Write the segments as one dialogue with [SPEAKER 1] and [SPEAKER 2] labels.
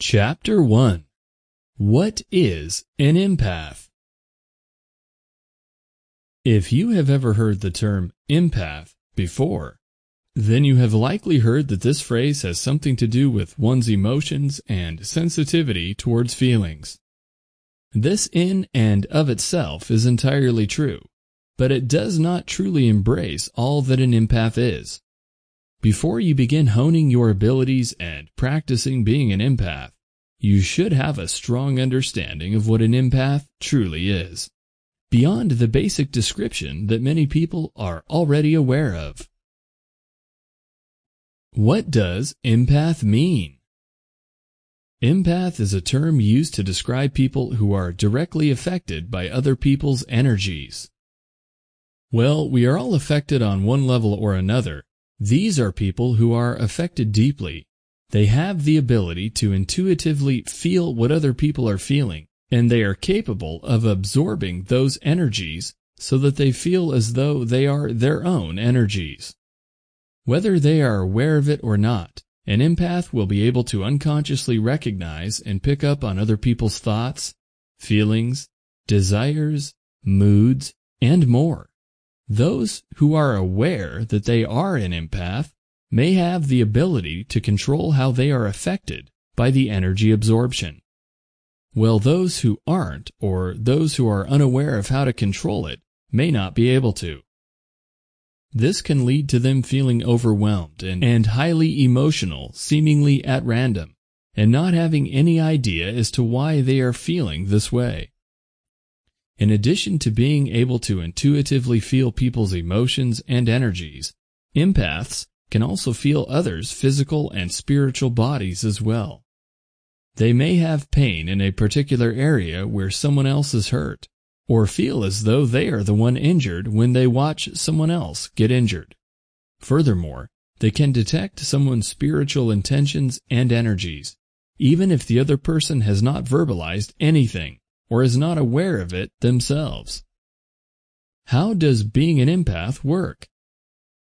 [SPEAKER 1] Chapter 1 What is an empath? If you have ever heard the term empath before, then you have likely heard that this phrase has something to do with one's emotions and sensitivity towards feelings. This in and of itself is entirely true, but it does not truly embrace all that an empath is. Before you begin honing your abilities and practicing being an empath, you should have a strong understanding of what an empath truly is, beyond the basic description that many people are already aware of. What does empath mean? Empath is a term used to describe people who are directly affected by other people's energies. Well, we are all affected on one level or another. These are people who are affected deeply. They have the ability to intuitively feel what other people are feeling, and they are capable of absorbing those energies so that they feel as though they are their own energies. Whether they are aware of it or not, an empath will be able to unconsciously recognize and pick up on other people's thoughts, feelings, desires, moods, and more. Those who are aware that they are an empath may have the ability to control how they are affected by the energy absorption. While those who aren't, or those who are unaware of how to control it, may not be able to. This can lead to them feeling overwhelmed and, and highly emotional, seemingly at random, and not having any idea as to why they are feeling this way. In addition to being able to intuitively feel people's emotions and energies, empaths can also feel others' physical and spiritual bodies as well. They may have pain in a particular area where someone else is hurt, or feel as though they are the one injured when they watch someone else get injured. Furthermore, they can detect someone's spiritual intentions and energies, even if the other person has not verbalized anything or is not aware of it themselves. How does being an empath work?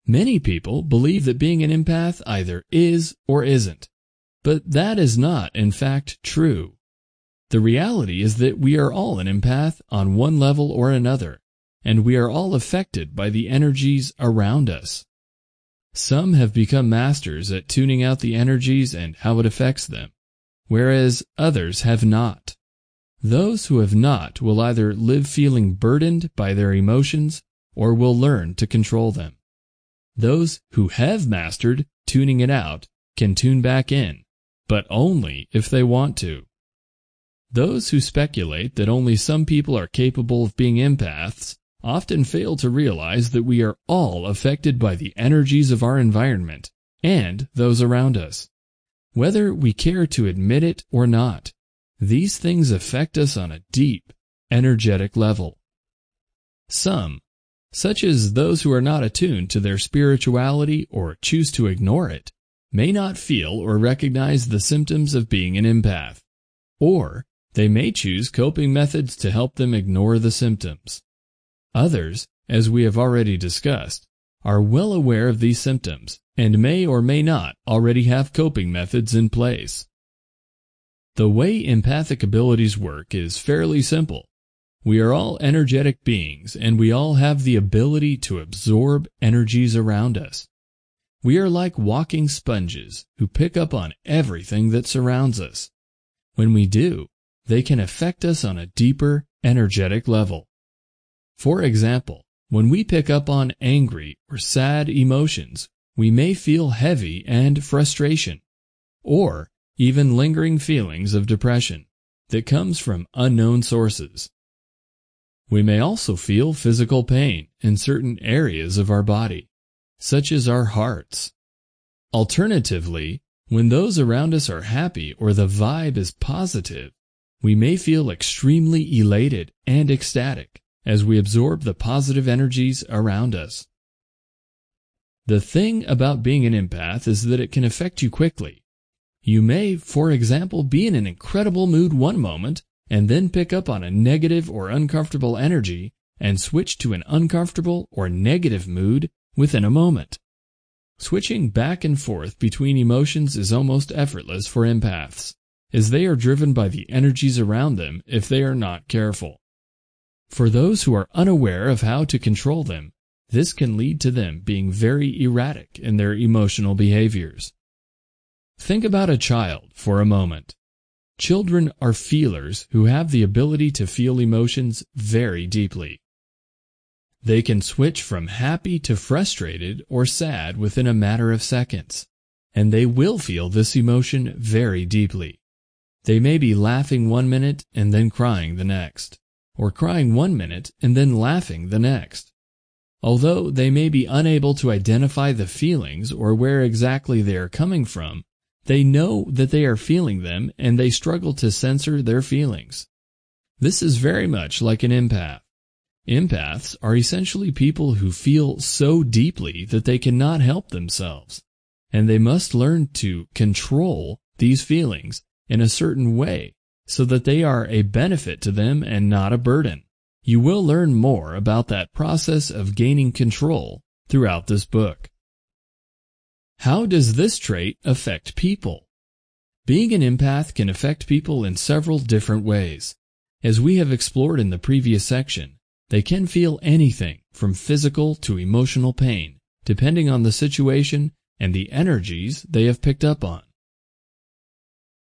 [SPEAKER 1] Many people believe that being an empath either is or isn't, but that is not, in fact, true. The reality is that we are all an empath on one level or another, and we are all affected by the energies around us. Some have become masters at tuning out the energies and how it affects them, whereas others have not. Those who have not will either live feeling burdened by their emotions or will learn to control them. Those who have mastered tuning it out can tune back in, but only if they want to. Those who speculate that only some people are capable of being empaths often fail to realize that we are all affected by the energies of our environment and those around us. Whether we care to admit it or not, these things affect us on a deep, energetic level. Some, such as those who are not attuned to their spirituality or choose to ignore it, may not feel or recognize the symptoms of being an empath, or they may choose coping methods to help them ignore the symptoms. Others, as we have already discussed, are well aware of these symptoms and may or may not already have coping methods in place. The way empathic abilities work is fairly simple. We are all energetic beings and we all have the ability to absorb energies around us. We are like walking sponges who pick up on everything that surrounds us. When we do, they can affect us on a deeper, energetic level. For example, when we pick up on angry or sad emotions, we may feel heavy and frustration, or even lingering feelings of depression that comes from unknown sources. We may also feel physical pain in certain areas of our body, such as our hearts. Alternatively, when those around us are happy or the vibe is positive, we may feel extremely elated and ecstatic as we absorb the positive energies around us. The thing about being an empath is that it can affect you quickly. You may, for example, be in an incredible mood one moment and then pick up on a negative or uncomfortable energy and switch to an uncomfortable or negative mood within a moment. Switching back and forth between emotions is almost effortless for empaths as they are driven by the energies around them if they are not careful. For those who are unaware of how to control them, this can lead to them being very erratic in their emotional behaviors. Think about a child for a moment. Children are feelers who have the ability to feel emotions very deeply. They can switch from happy to frustrated or sad within a matter of seconds, and they will feel this emotion very deeply. They may be laughing one minute and then crying the next, or crying one minute and then laughing the next. Although they may be unable to identify the feelings or where exactly they are coming from, they know that they are feeling them and they struggle to censor their feelings. This is very much like an empath. Empaths are essentially people who feel so deeply that they cannot help themselves, and they must learn to control these feelings in a certain way so that they are a benefit to them and not a burden. You will learn more about that process of gaining control throughout this book. How does this trait affect people? Being an empath can affect people in several different ways. As we have explored in the previous section, they can feel anything from physical to emotional pain, depending on the situation and the energies they have picked up on.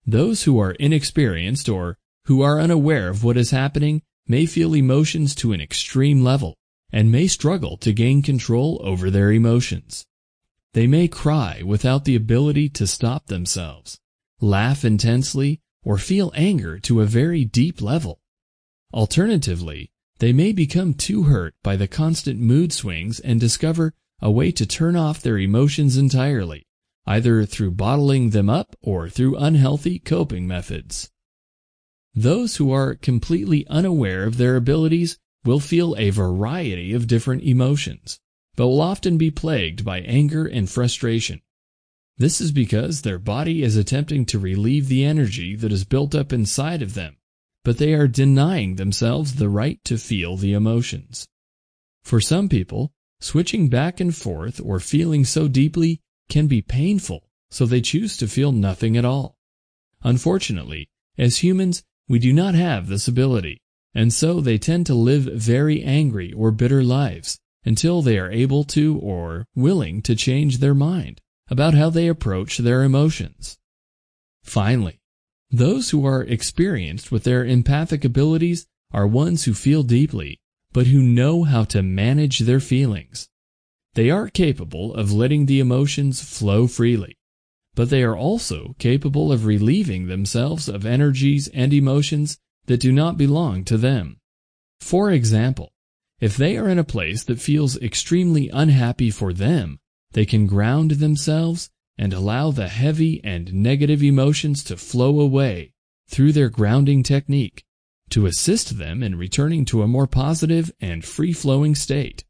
[SPEAKER 1] Those who are inexperienced or who are unaware of what is happening may feel emotions to an extreme level and may struggle to gain control over their emotions. They may cry without the ability to stop themselves, laugh intensely, or feel anger to a very deep level. Alternatively, they may become too hurt by the constant mood swings and discover a way to turn off their emotions entirely, either through bottling them up or through unhealthy coping methods. Those who are completely unaware of their abilities will feel a variety of different emotions but will often be plagued by anger and frustration. This is because their body is attempting to relieve the energy that is built up inside of them, but they are denying themselves the right to feel the emotions. For some people, switching back and forth or feeling so deeply can be painful, so they choose to feel nothing at all. Unfortunately, as humans, we do not have this ability, and so they tend to live very angry or bitter lives, until they are able to or willing to change their mind about how they approach their emotions. Finally, those who are experienced with their empathic abilities are ones who feel deeply, but who know how to manage their feelings. They are capable of letting the emotions flow freely, but they are also capable of relieving themselves of energies and emotions that do not belong to them. For example, if they are in a place that feels extremely unhappy for them, they can ground themselves and allow the heavy and negative emotions to flow away through their grounding technique to assist them in returning to a more positive and free-flowing state.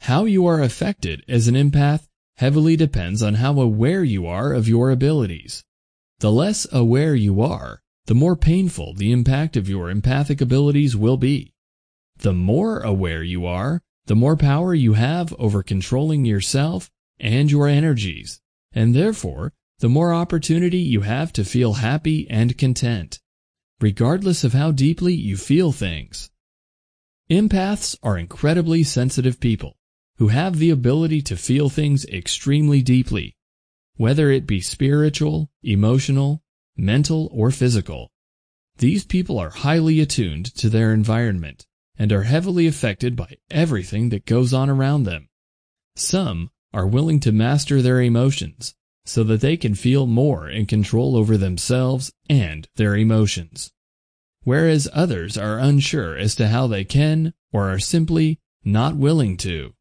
[SPEAKER 1] How you are affected as an empath heavily depends on how aware you are of your abilities. The less aware you are, the more painful the impact of your empathic abilities will be. The more aware you are, the more power you have over controlling yourself and your energies, and therefore, the more opportunity you have to feel happy and content, regardless of how deeply you feel things. Empaths are incredibly sensitive people who have the ability to feel things extremely deeply, whether it be spiritual, emotional, mental, or physical. These people are highly attuned to their environment and are heavily affected by everything that goes on around them. Some are willing to master their emotions so that they can feel more in control over themselves and their emotions, whereas others are unsure as to how they can or are simply not willing to.